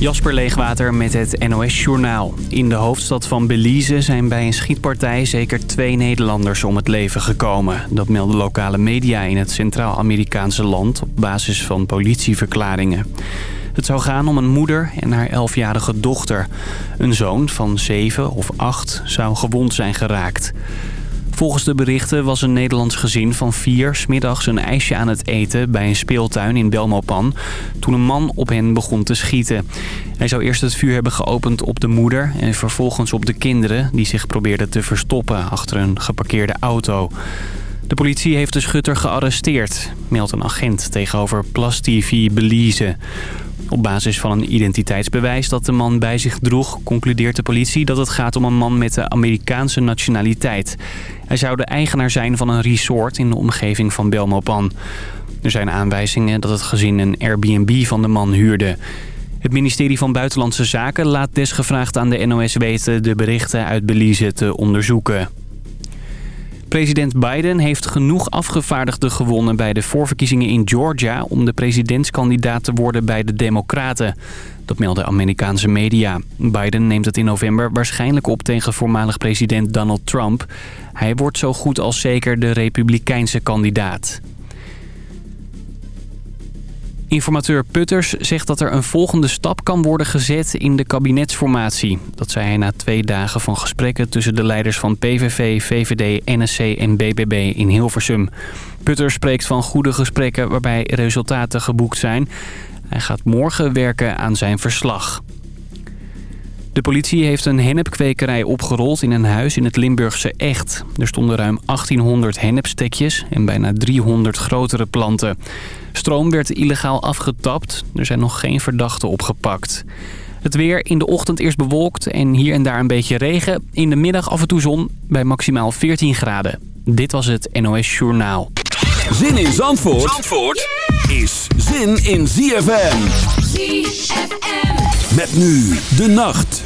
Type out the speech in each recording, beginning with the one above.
Jasper Leegwater met het NOS Journaal. In de hoofdstad van Belize zijn bij een schietpartij zeker twee Nederlanders om het leven gekomen. Dat melden lokale media in het Centraal-Amerikaanse land op basis van politieverklaringen. Het zou gaan om een moeder en haar elfjarige dochter. Een zoon van zeven of acht zou gewond zijn geraakt. Volgens de berichten was een Nederlands gezin van vier... smiddags een ijsje aan het eten bij een speeltuin in Belmopan... toen een man op hen begon te schieten. Hij zou eerst het vuur hebben geopend op de moeder... en vervolgens op de kinderen die zich probeerden te verstoppen... achter een geparkeerde auto. De politie heeft de schutter gearresteerd, meldt een agent tegenover Plus TV Belize. Op basis van een identiteitsbewijs dat de man bij zich droeg... concludeert de politie dat het gaat om een man met de Amerikaanse nationaliteit. Hij zou de eigenaar zijn van een resort in de omgeving van Belmopan. Er zijn aanwijzingen dat het gezin een Airbnb van de man huurde. Het ministerie van Buitenlandse Zaken laat desgevraagd aan de NOS weten... de berichten uit Belize te onderzoeken. President Biden heeft genoeg afgevaardigden gewonnen bij de voorverkiezingen in Georgia... om de presidentskandidaat te worden bij de Democraten. Dat melden Amerikaanse media. Biden neemt het in november waarschijnlijk op tegen voormalig president Donald Trump. Hij wordt zo goed als zeker de republikeinse kandidaat. Informateur Putters zegt dat er een volgende stap kan worden gezet in de kabinetsformatie. Dat zei hij na twee dagen van gesprekken tussen de leiders van PVV, VVD, NSC en BBB in Hilversum. Putters spreekt van goede gesprekken waarbij resultaten geboekt zijn. Hij gaat morgen werken aan zijn verslag. De politie heeft een hennepkwekerij opgerold in een huis in het Limburgse Echt. Er stonden ruim 1800 hennepstekjes en bijna 300 grotere planten. Stroom werd illegaal afgetapt. Er zijn nog geen verdachten opgepakt. Het weer in de ochtend eerst bewolkt en hier en daar een beetje regen. In de middag af en toe zon bij maximaal 14 graden. Dit was het NOS Journaal. Zin in Zandvoort, Zandvoort is zin in ZFM. ZFM. Nu de nacht.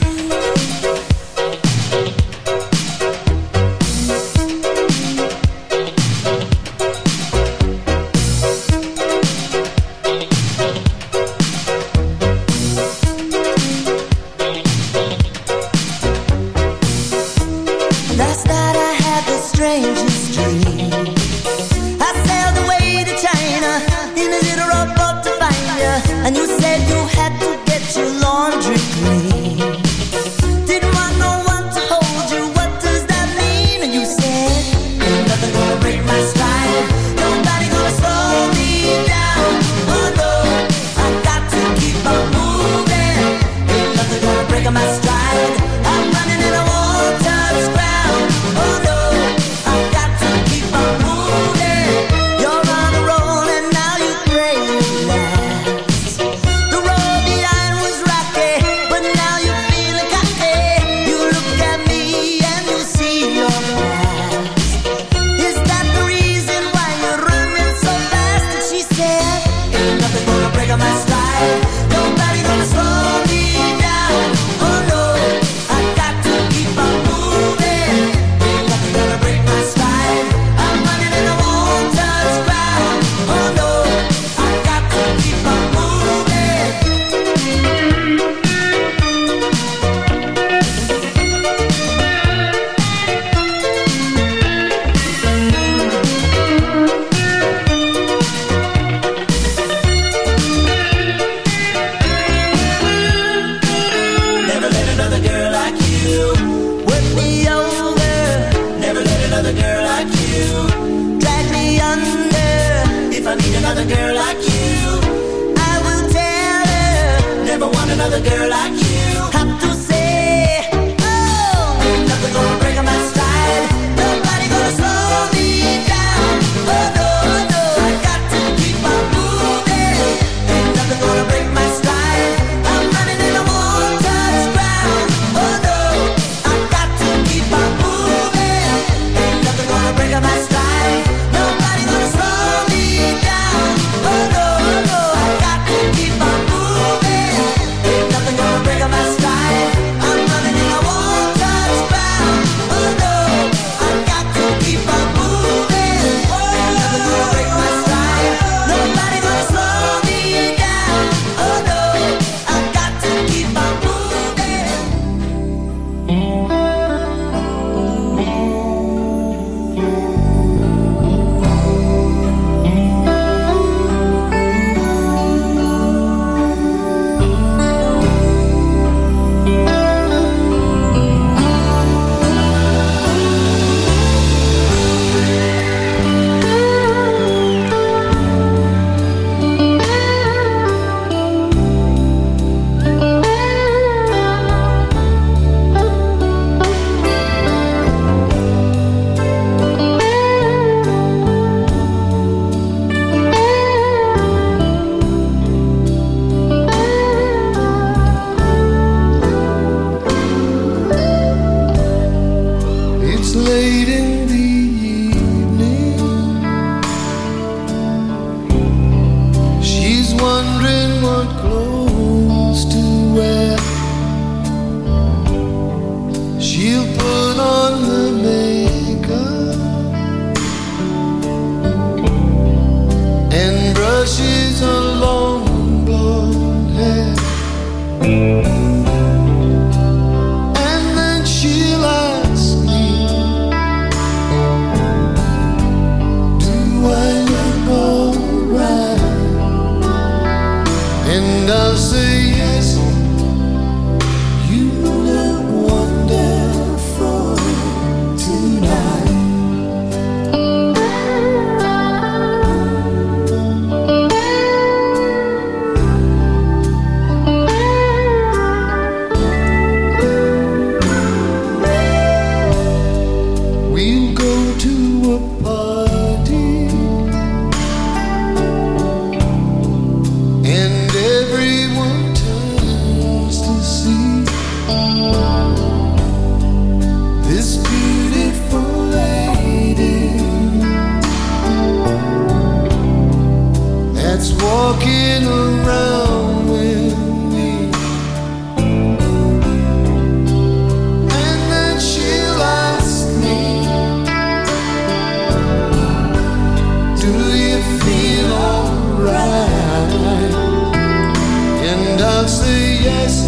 I say yes.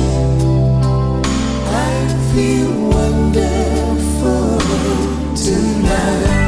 I feel wonderful tonight.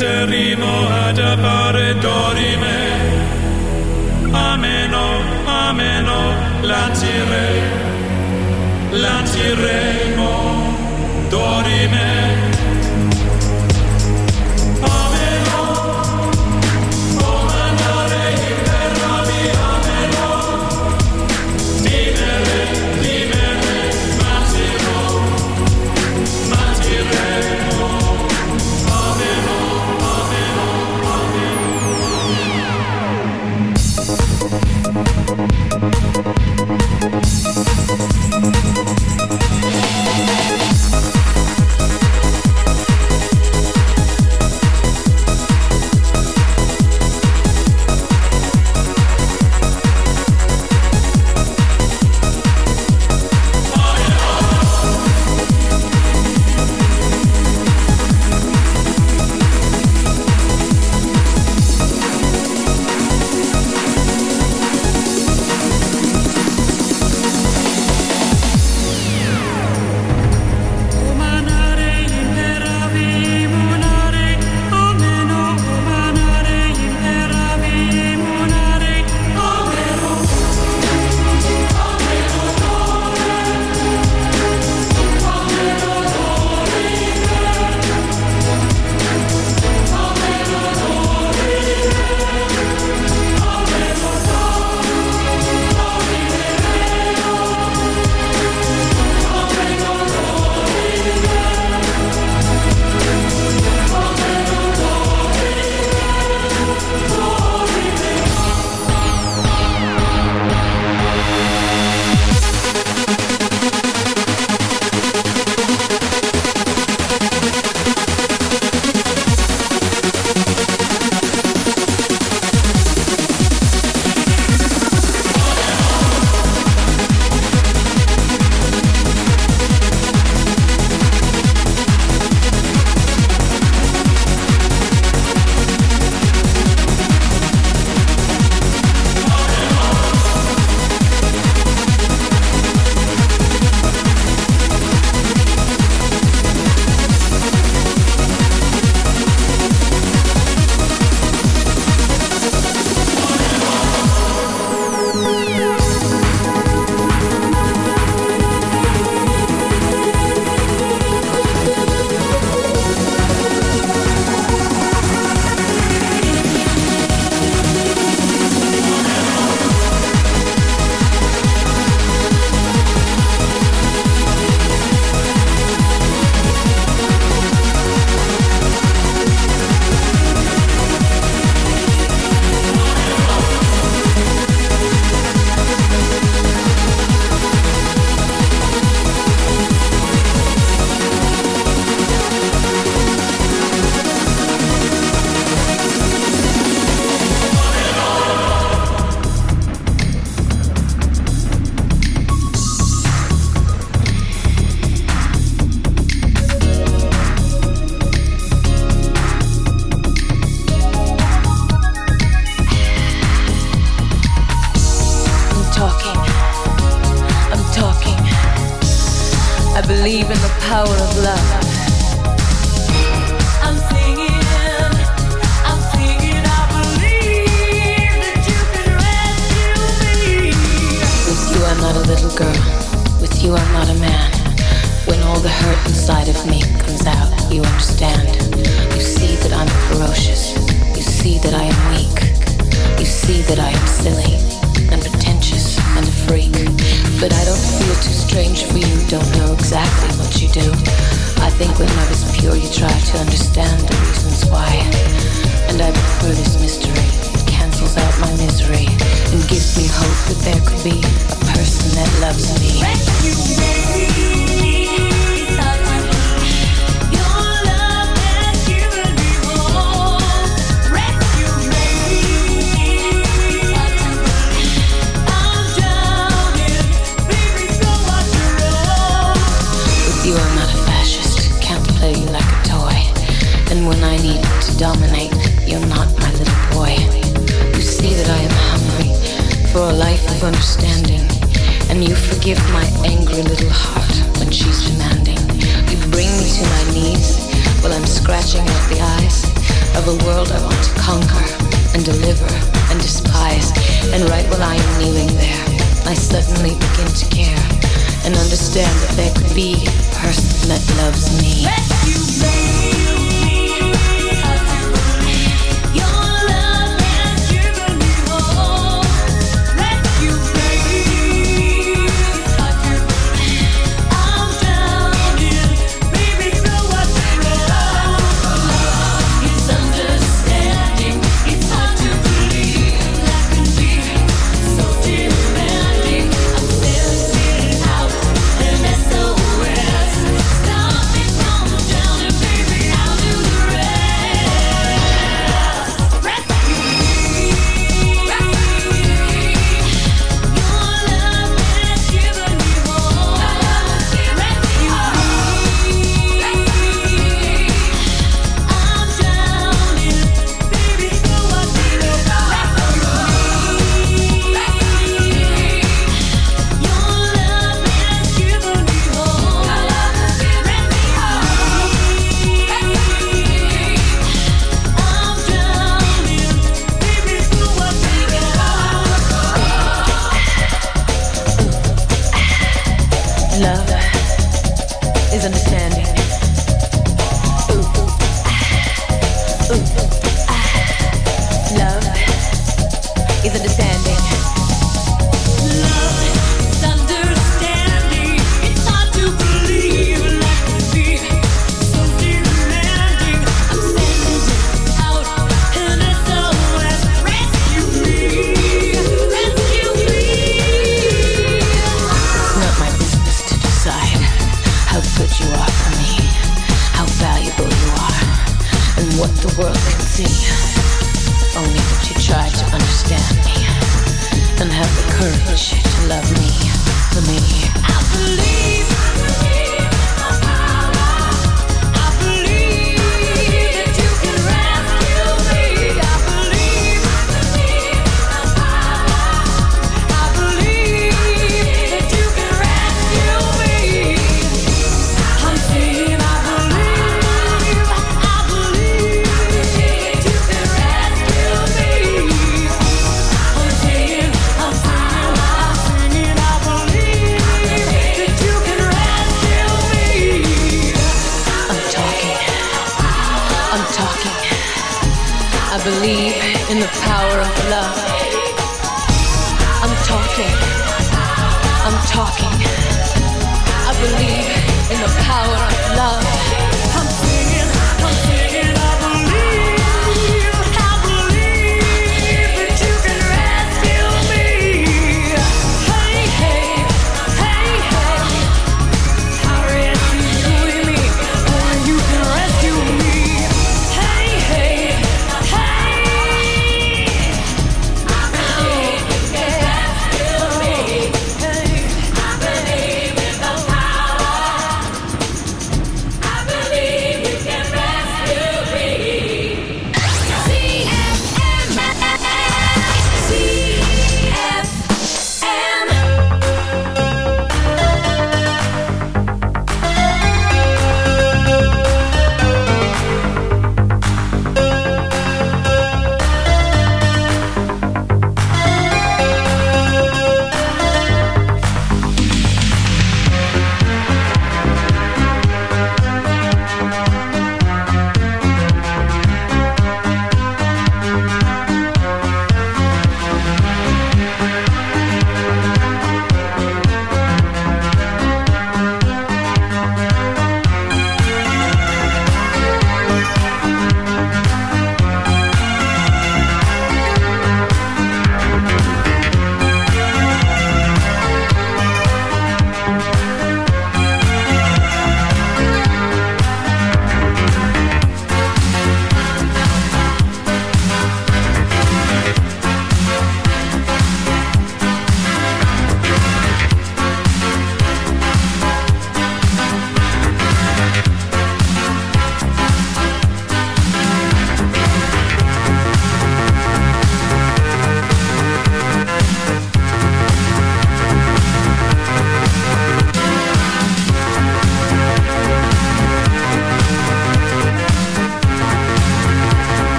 interrimo ad appare dorime. Ameno, ameno, latire, latiremo dorime.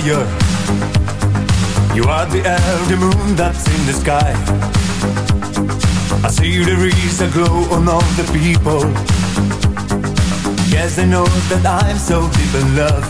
Desire. You are the the moon that's in the sky. I see there is a glow on all the people. Yes, I know that I'm so deep in love.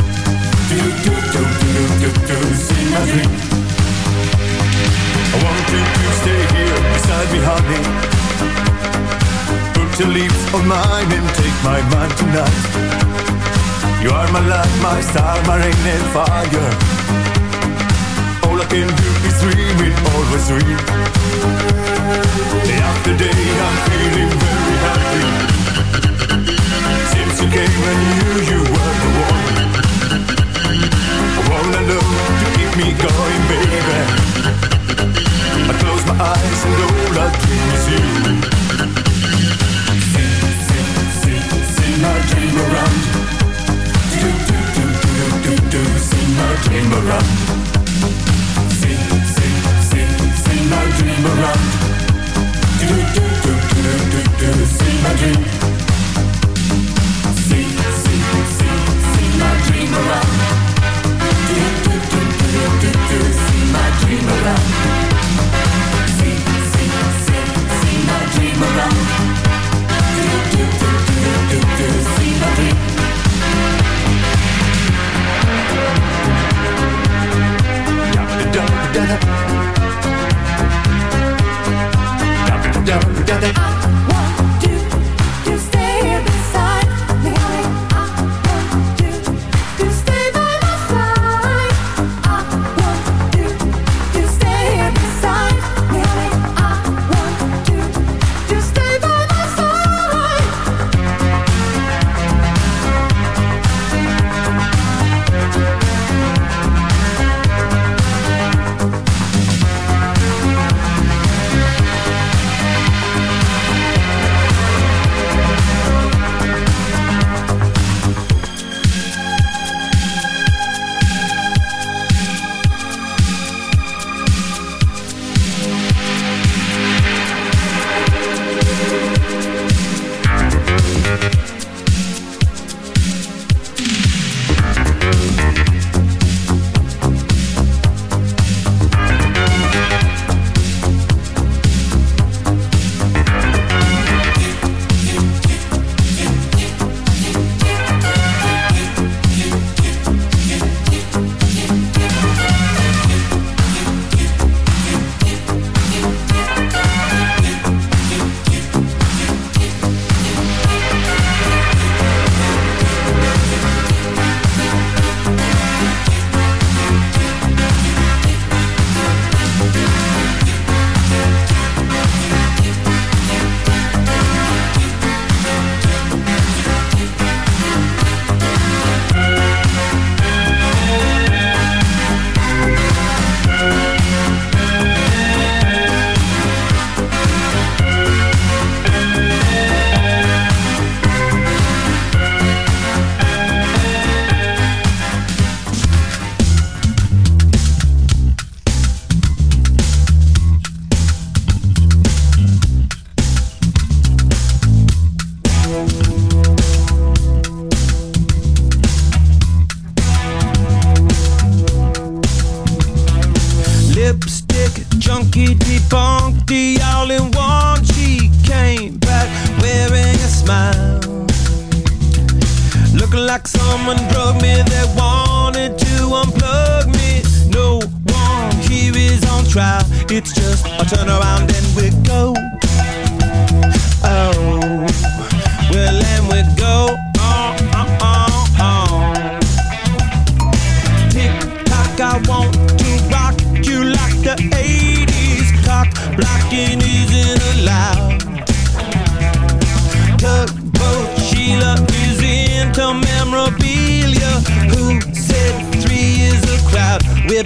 Do, do, do, do, do, do, see my dream. I want you to stay here beside me, honey. Put your lips on mine and take my mind tonight. You are my light, my star, my rain and fire. All I can do is dream it, always dream. Day after day, I'm feeling very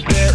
bit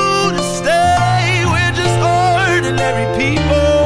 ordinary people.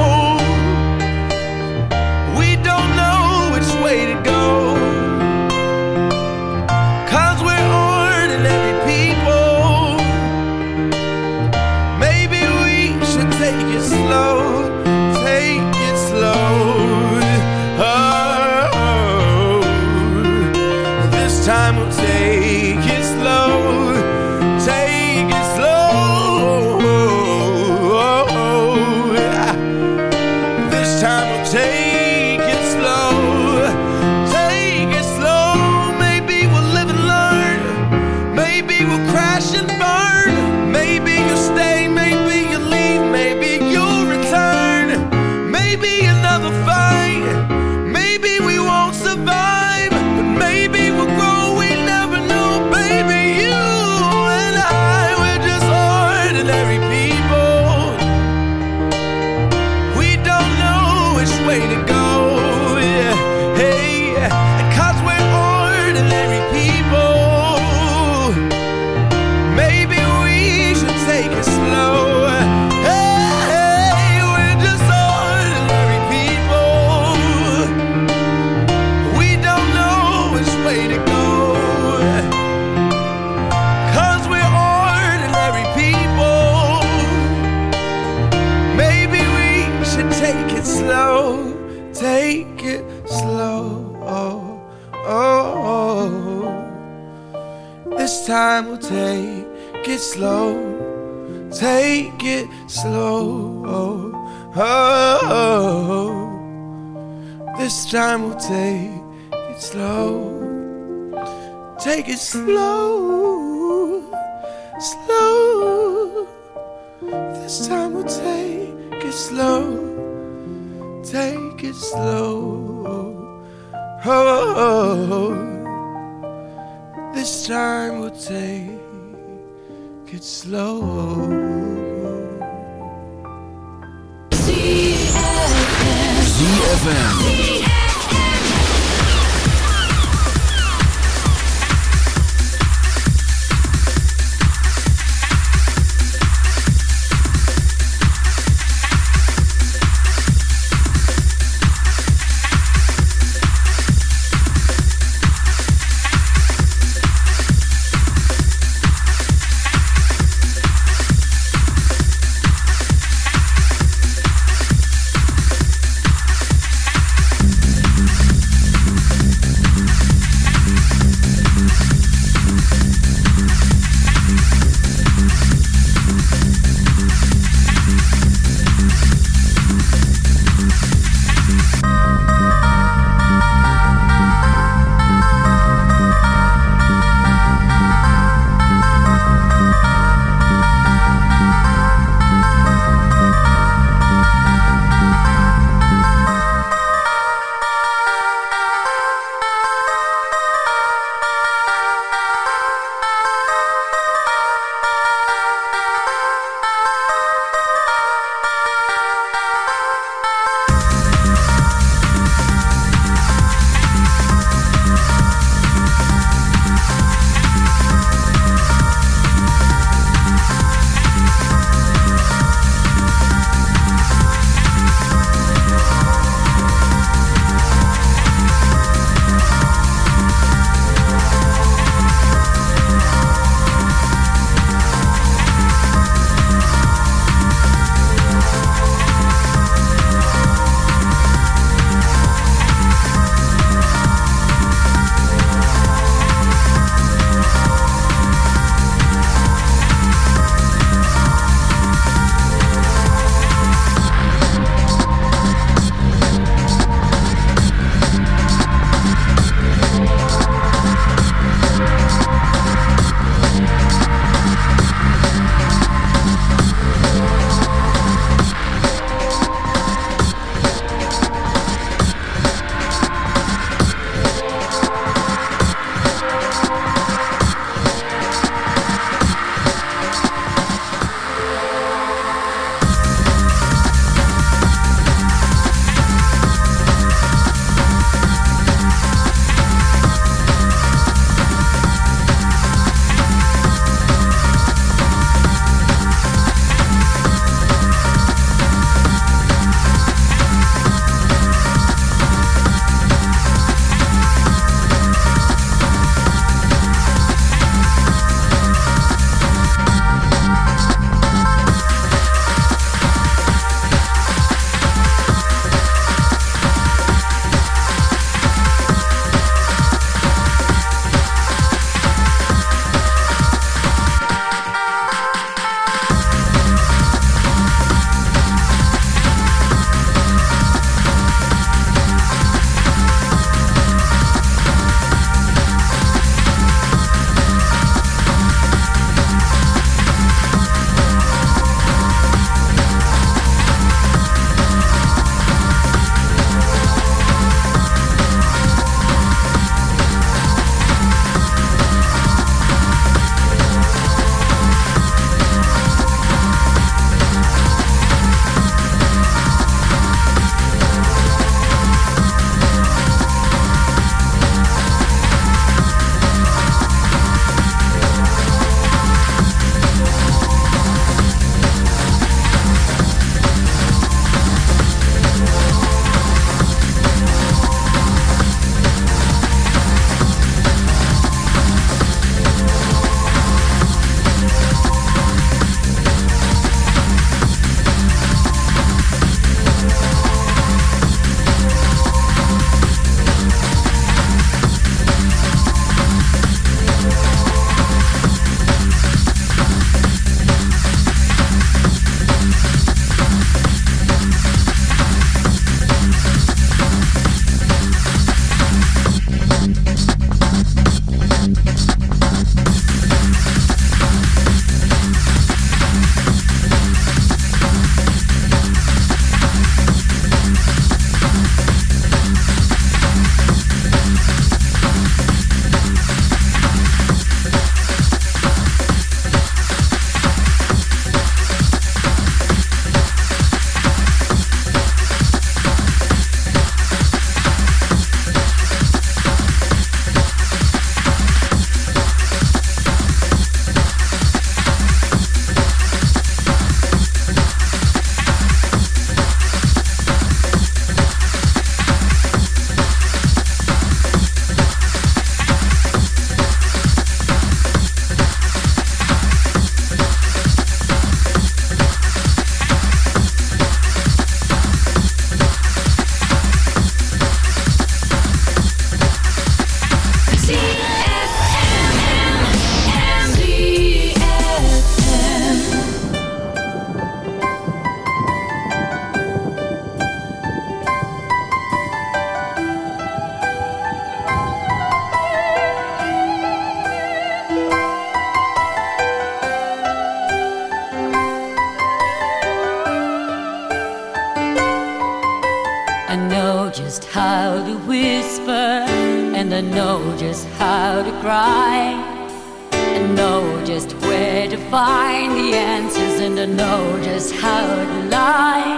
I know just how to lie,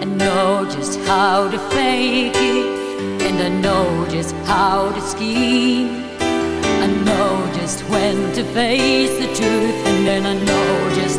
and know just how to fake it, and I know just how to scheme. I know just when to face the truth, and then I know just